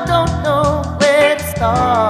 I don't know where to start.